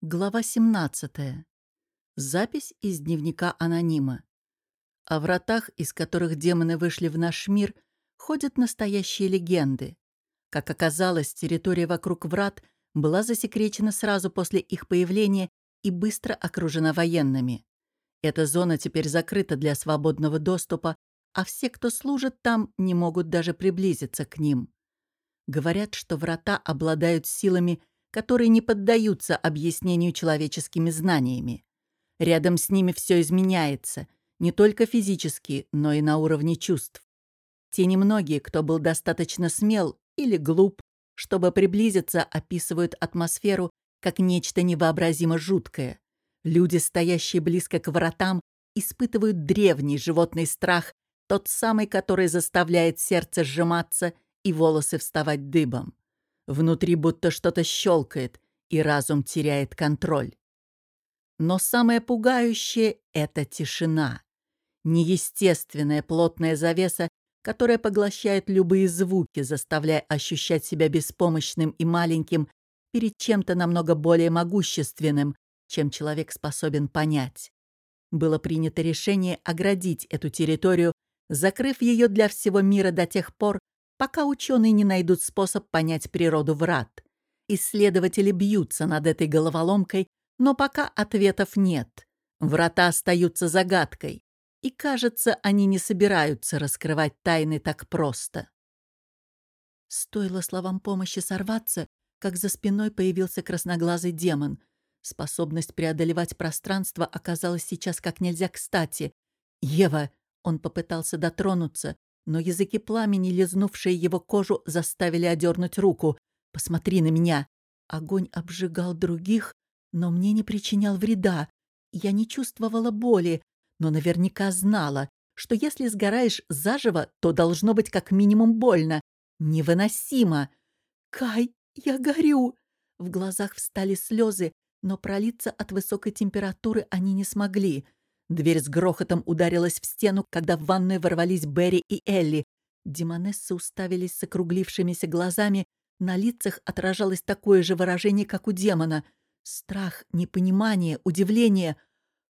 Глава 17. Запись из дневника анонима. О вратах, из которых демоны вышли в наш мир, ходят настоящие легенды. Как оказалось, территория вокруг врат была засекречена сразу после их появления и быстро окружена военными. Эта зона теперь закрыта для свободного доступа, а все, кто служит там, не могут даже приблизиться к ним. Говорят, что врата обладают силами – которые не поддаются объяснению человеческими знаниями. Рядом с ними все изменяется, не только физически, но и на уровне чувств. Те немногие, кто был достаточно смел или глуп, чтобы приблизиться, описывают атмосферу как нечто невообразимо жуткое. Люди, стоящие близко к воротам, испытывают древний животный страх, тот самый, который заставляет сердце сжиматься и волосы вставать дыбом. Внутри будто что-то щелкает, и разум теряет контроль. Но самое пугающее — это тишина. Неестественная плотная завеса, которая поглощает любые звуки, заставляя ощущать себя беспомощным и маленьким перед чем-то намного более могущественным, чем человек способен понять. Было принято решение оградить эту территорию, закрыв ее для всего мира до тех пор, пока ученые не найдут способ понять природу врат. Исследователи бьются над этой головоломкой, но пока ответов нет. Врата остаются загадкой, и, кажется, они не собираются раскрывать тайны так просто. Стоило словам помощи сорваться, как за спиной появился красноглазый демон. Способность преодолевать пространство оказалась сейчас как нельзя кстати. «Ева!» — он попытался дотронуться, но языки пламени, лизнувшие его кожу, заставили одернуть руку. «Посмотри на меня!» Огонь обжигал других, но мне не причинял вреда. Я не чувствовала боли, но наверняка знала, что если сгораешь заживо, то должно быть как минимум больно. Невыносимо. «Кай, я горю!» В глазах встали слезы, но пролиться от высокой температуры они не смогли — Дверь с грохотом ударилась в стену, когда в ванную ворвались Берри и Элли. Демонессы уставились с округлившимися глазами. На лицах отражалось такое же выражение, как у демона. Страх, непонимание, удивление.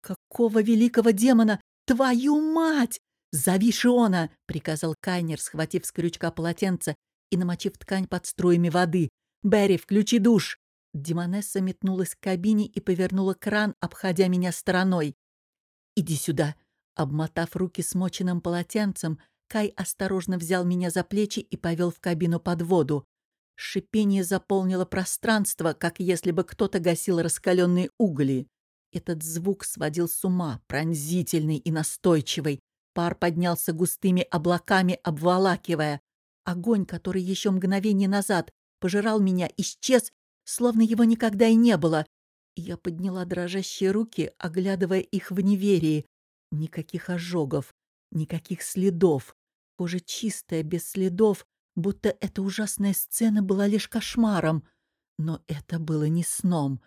«Какого великого демона? Твою мать!» «Зови Шиона!» — приказал Кайнер, схватив с крючка полотенце и намочив ткань под струями воды. «Берри, включи душ!» Демонесса метнулась к кабине и повернула кран, обходя меня стороной. «Иди сюда!» Обмотав руки смоченным полотенцем, Кай осторожно взял меня за плечи и повел в кабину под воду. Шипение заполнило пространство, как если бы кто-то гасил раскаленные угли. Этот звук сводил с ума, пронзительный и настойчивый. Пар поднялся густыми облаками, обволакивая. Огонь, который еще мгновение назад пожирал меня, исчез, словно его никогда и не было, я подняла дрожащие руки, оглядывая их в неверии. Никаких ожогов, никаких следов. Кожа чистая, без следов, будто эта ужасная сцена была лишь кошмаром. Но это было не сном.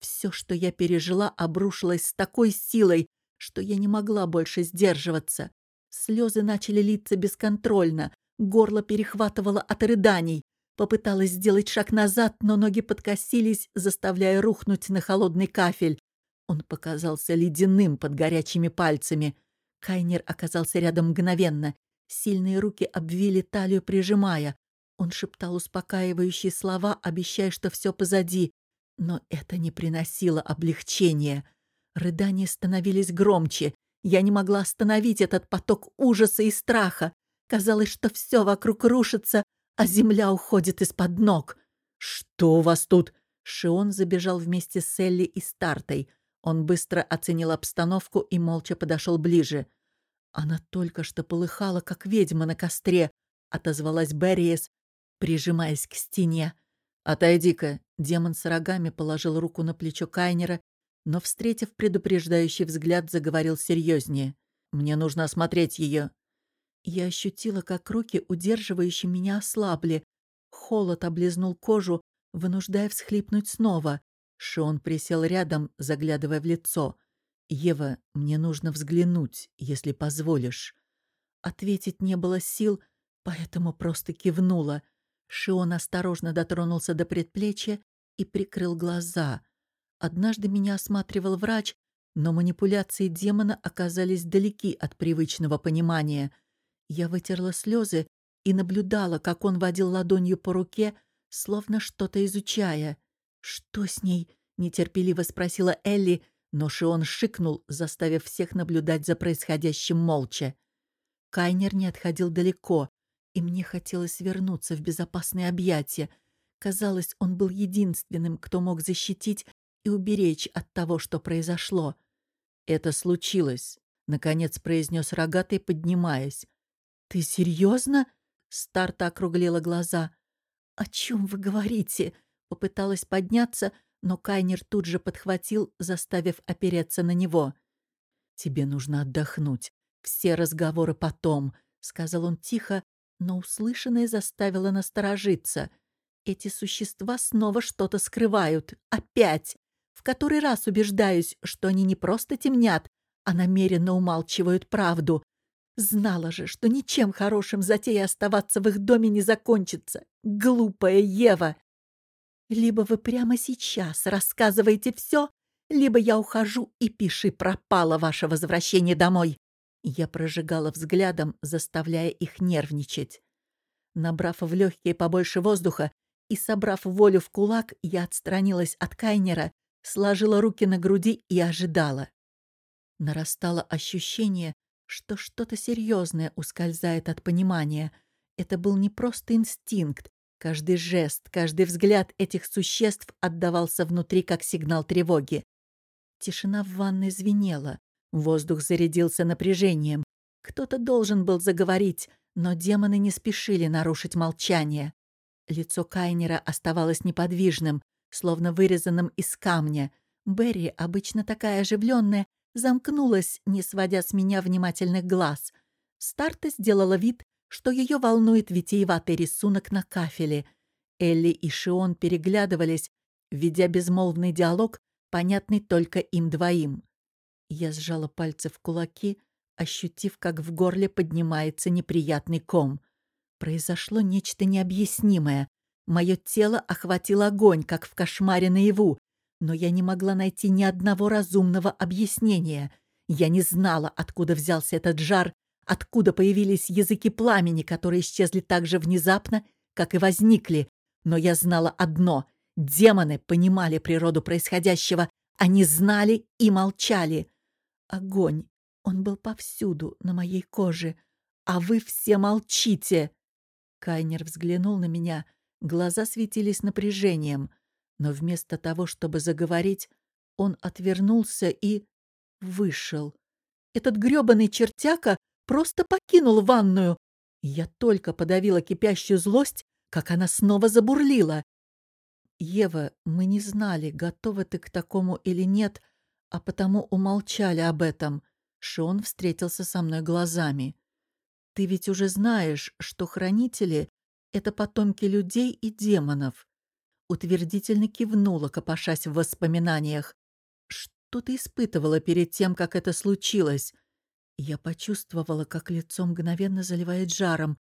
Все, что я пережила, обрушилось с такой силой, что я не могла больше сдерживаться. Слезы начали литься бесконтрольно, горло перехватывало от рыданий. Попыталась сделать шаг назад, но ноги подкосились, заставляя рухнуть на холодный кафель. Он показался ледяным под горячими пальцами. Кайнер оказался рядом мгновенно. Сильные руки обвили талию, прижимая. Он шептал успокаивающие слова, обещая, что все позади. Но это не приносило облегчения. Рыдания становились громче. Я не могла остановить этот поток ужаса и страха. Казалось, что все вокруг рушится, а земля уходит из-под ног. «Что у вас тут?» Шион забежал вместе с Элли и Стартой. Он быстро оценил обстановку и молча подошел ближе. «Она только что полыхала, как ведьма на костре», — отозвалась Берриес, прижимаясь к стене. «Отойди-ка!» — демон с рогами положил руку на плечо Кайнера, но, встретив предупреждающий взгляд, заговорил серьезнее. «Мне нужно осмотреть ее. Я ощутила, как руки, удерживающие меня, ослабли. Холод облизнул кожу, вынуждая всхлипнуть снова. Шон присел рядом, заглядывая в лицо. «Ева, мне нужно взглянуть, если позволишь». Ответить не было сил, поэтому просто кивнула. Шион осторожно дотронулся до предплечья и прикрыл глаза. Однажды меня осматривал врач, но манипуляции демона оказались далеки от привычного понимания. Я вытерла слезы и наблюдала, как он водил ладонью по руке, словно что-то изучая. «Что с ней?» — нетерпеливо спросила Элли, но Шион шикнул, заставив всех наблюдать за происходящим молча. Кайнер не отходил далеко, и мне хотелось вернуться в безопасные объятия. Казалось, он был единственным, кто мог защитить и уберечь от того, что произошло. «Это случилось», — наконец произнес рогатый, поднимаясь. «Ты серьезно?» — Старта округлила глаза. «О чем вы говорите?» — попыталась подняться, но Кайнер тут же подхватил, заставив опереться на него. «Тебе нужно отдохнуть. Все разговоры потом», — сказал он тихо, но услышанное заставило насторожиться. Эти существа снова что-то скрывают. Опять! В который раз убеждаюсь, что они не просто темнят, а намеренно умалчивают правду. Знала же, что ничем хорошим затея оставаться в их доме не закончится. Глупая Ева! Либо вы прямо сейчас рассказываете все, либо я ухожу и пиши пропало ваше возвращение домой. Я прожигала взглядом, заставляя их нервничать. Набрав в легкие побольше воздуха и собрав волю в кулак, я отстранилась от Кайнера, сложила руки на груди и ожидала. Нарастало ощущение, что что-то серьезное ускользает от понимания. Это был не просто инстинкт. Каждый жест, каждый взгляд этих существ отдавался внутри как сигнал тревоги. Тишина в ванной звенела. Воздух зарядился напряжением. Кто-то должен был заговорить, но демоны не спешили нарушить молчание. Лицо Кайнера оставалось неподвижным, словно вырезанным из камня. Берри, обычно такая оживленная, замкнулась, не сводя с меня внимательных глаз. Старта сделала вид, что ее волнует витиеватый рисунок на кафеле. Элли и Шион переглядывались, ведя безмолвный диалог, понятный только им двоим. Я сжала пальцы в кулаки, ощутив, как в горле поднимается неприятный ком. Произошло нечто необъяснимое. Мое тело охватил огонь, как в кошмаре наяву, но я не могла найти ни одного разумного объяснения. Я не знала, откуда взялся этот жар, откуда появились языки пламени, которые исчезли так же внезапно, как и возникли. Но я знала одно — демоны понимали природу происходящего, они знали и молчали. Огонь. Он был повсюду, на моей коже. А вы все молчите. Кайнер взглянул на меня. Глаза светились напряжением. Но вместо того, чтобы заговорить, он отвернулся и... вышел. Этот грёбаный чертяка просто покинул ванную. Я только подавила кипящую злость, как она снова забурлила. «Ева, мы не знали, готова ты к такому или нет, а потому умолчали об этом. Шон встретился со мной глазами. Ты ведь уже знаешь, что хранители — это потомки людей и демонов. Утвердительно кивнула, копошась в воспоминаниях. Что ты испытывала перед тем, как это случилось? Я почувствовала, как лицо мгновенно заливает жаром.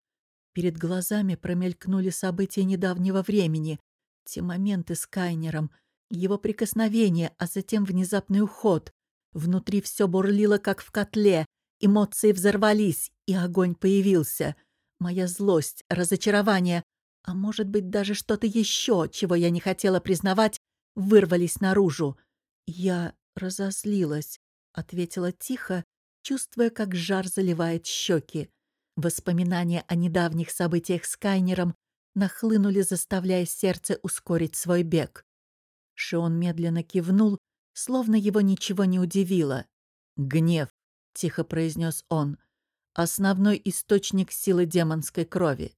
Перед глазами промелькнули события недавнего времени. Те моменты с Кайнером — его прикосновение, а затем внезапный уход. Внутри все бурлило, как в котле. Эмоции взорвались, и огонь появился. Моя злость, разочарование, а может быть даже что-то еще, чего я не хотела признавать, вырвались наружу. Я разозлилась, ответила тихо, чувствуя, как жар заливает щеки. Воспоминания о недавних событиях с Кайнером нахлынули, заставляя сердце ускорить свой бег. Шион медленно кивнул, словно его ничего не удивило. «Гнев», — тихо произнес он, — «основной источник силы демонской крови.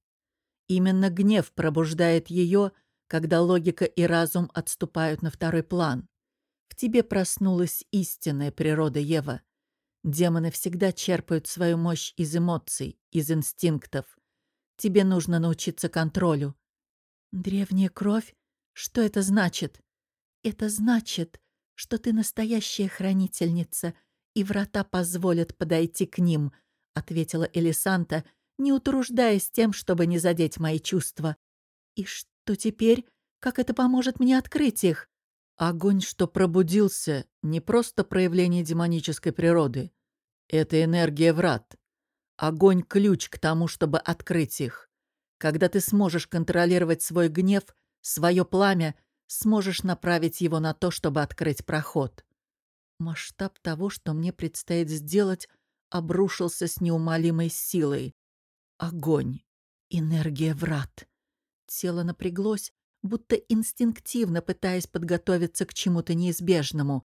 Именно гнев пробуждает ее, когда логика и разум отступают на второй план. В тебе проснулась истинная природа Ева. Демоны всегда черпают свою мощь из эмоций, из инстинктов. Тебе нужно научиться контролю». «Древняя кровь? Что это значит?» Это значит, что ты настоящая хранительница, и врата позволят подойти к ним, — ответила Элисанта, не утруждаясь тем, чтобы не задеть мои чувства. И что теперь? Как это поможет мне открыть их? Огонь, что пробудился, не просто проявление демонической природы. Это энергия врат. Огонь — ключ к тому, чтобы открыть их. Когда ты сможешь контролировать свой гнев, свое пламя, сможешь направить его на то, чтобы открыть проход. Масштаб того, что мне предстоит сделать, обрушился с неумолимой силой. Огонь. Энергия врат. Тело напряглось, будто инстинктивно пытаясь подготовиться к чему-то неизбежному.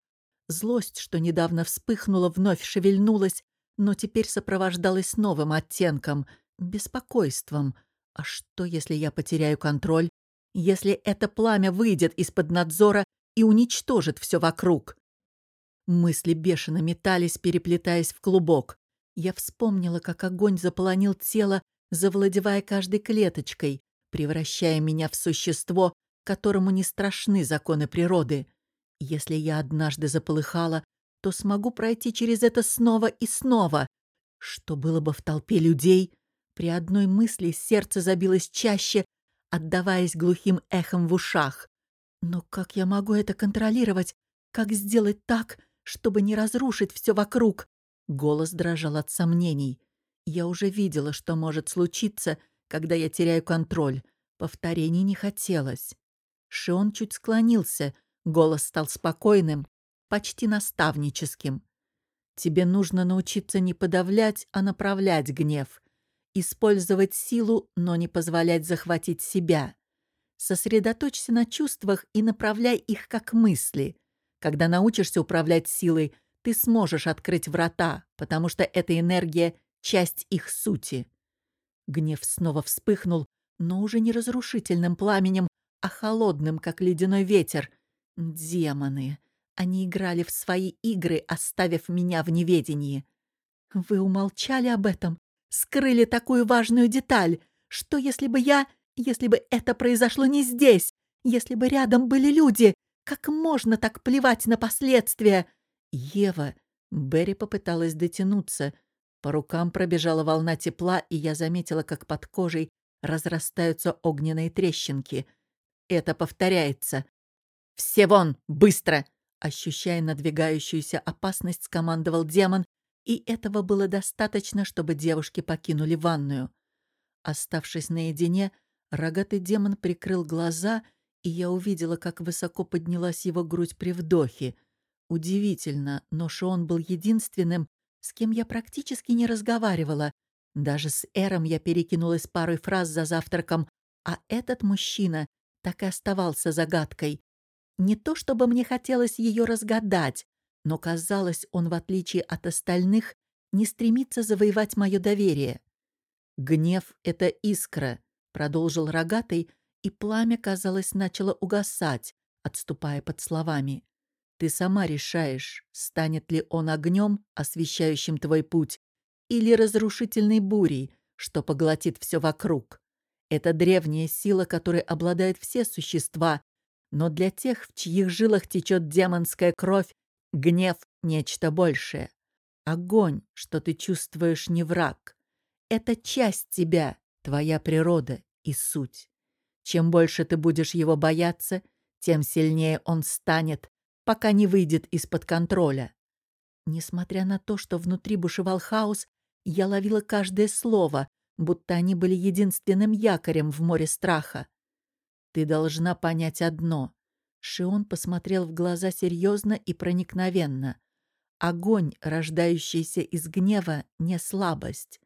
Злость, что недавно вспыхнула, вновь шевельнулась, но теперь сопровождалась новым оттенком — беспокойством. А что, если я потеряю контроль? Если это пламя выйдет из-под надзора и уничтожит все вокруг? Мысли бешено метались, переплетаясь в клубок. Я вспомнила, как огонь заполонил тело, завладевая каждой клеточкой, превращая меня в существо, которому не страшны законы природы. Если я однажды заполыхала, то смогу пройти через это снова и снова. Что было бы в толпе людей? При одной мысли сердце забилось чаще, отдаваясь глухим эхом в ушах. Но как я могу это контролировать? Как сделать так, чтобы не разрушить все вокруг? Голос дрожал от сомнений. Я уже видела, что может случиться, когда я теряю контроль. Повторений не хотелось. Шион чуть склонился, голос стал спокойным, почти наставническим. Тебе нужно научиться не подавлять, а направлять гнев. Использовать силу, но не позволять захватить себя. Сосредоточься на чувствах и направляй их как мысли. Когда научишься управлять силой, ты сможешь открыть врата, потому что эта энергия — часть их сути. Гнев снова вспыхнул, но уже не разрушительным пламенем, а холодным, как ледяной ветер. Демоны! Они играли в свои игры, оставив меня в неведении. Вы умолчали об этом, скрыли такую важную деталь. Что если бы я... Если бы это произошло не здесь? Если бы рядом были люди? Как можно так плевать на последствия? Ева... Берри попыталась дотянуться, по рукам пробежала волна тепла, и я заметила, как под кожей разрастаются огненные трещинки. Это повторяется. «Все вон! Быстро!» Ощущая надвигающуюся опасность, скомандовал демон, и этого было достаточно, чтобы девушки покинули ванную. Оставшись наедине, рогатый демон прикрыл глаза, и я увидела, как высоко поднялась его грудь при вдохе. Удивительно, но Шон был единственным, с кем я практически не разговаривала. Даже с Эром я перекинулась парой фраз за завтраком, а этот мужчина так и оставался загадкой. Не то чтобы мне хотелось ее разгадать, но казалось, он, в отличие от остальных, не стремится завоевать мое доверие. «Гнев — это искра», — продолжил рогатый, и пламя, казалось, начало угасать, отступая под словами. Ты сама решаешь, станет ли он огнем, освещающим твой путь, или разрушительной бурей, что поглотит все вокруг. Это древняя сила, которой обладают все существа, но для тех, в чьих жилах течет демонская кровь, гнев — нечто большее. Огонь, что ты чувствуешь, не враг. Это часть тебя, твоя природа и суть. Чем больше ты будешь его бояться, тем сильнее он станет, пока не выйдет из-под контроля. Несмотря на то, что внутри бушевал хаос, я ловила каждое слово, будто они были единственным якорем в море страха. «Ты должна понять одно». Шион посмотрел в глаза серьезно и проникновенно. Огонь, рождающийся из гнева, не слабость.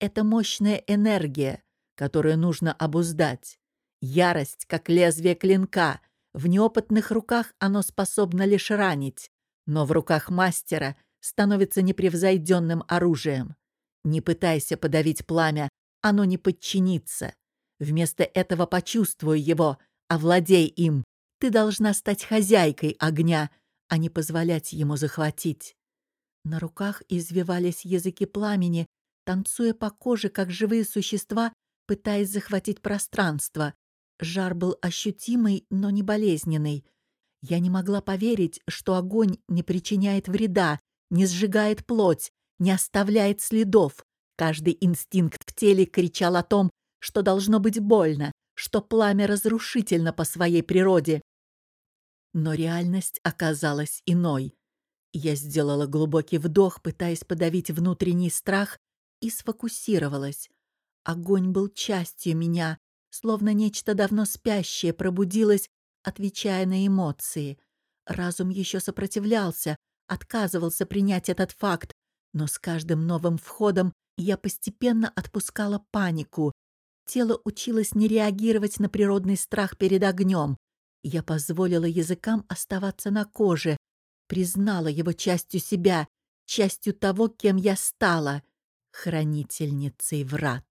Это мощная энергия, которую нужно обуздать. Ярость, как лезвие клинка, в неопытных руках оно способно лишь ранить, но в руках мастера становится непревзойденным оружием. Не пытайся подавить пламя, оно не подчинится. Вместо этого почувствуй его, овладей им. Ты должна стать хозяйкой огня, а не позволять ему захватить. На руках извивались языки пламени, танцуя по коже, как живые существа, пытаясь захватить пространство. Жар был ощутимый, но не болезненный. Я не могла поверить, что огонь не причиняет вреда, не сжигает плоть, не оставляет следов. Каждый инстинкт в теле кричал о том, что должно быть больно, что пламя разрушительно по своей природе. Но реальность оказалась иной. Я сделала глубокий вдох, пытаясь подавить внутренний страх, и сфокусировалась. Огонь был частью меня, словно нечто давно спящее пробудилось, отвечая на эмоции. Разум еще сопротивлялся, отказывался принять этот факт, но с каждым новым входом я постепенно отпускала панику. Тело училось не реагировать на природный страх перед огнем. Я позволила языкам оставаться на коже, признала его частью себя, частью того, кем я стала — хранительницей врат.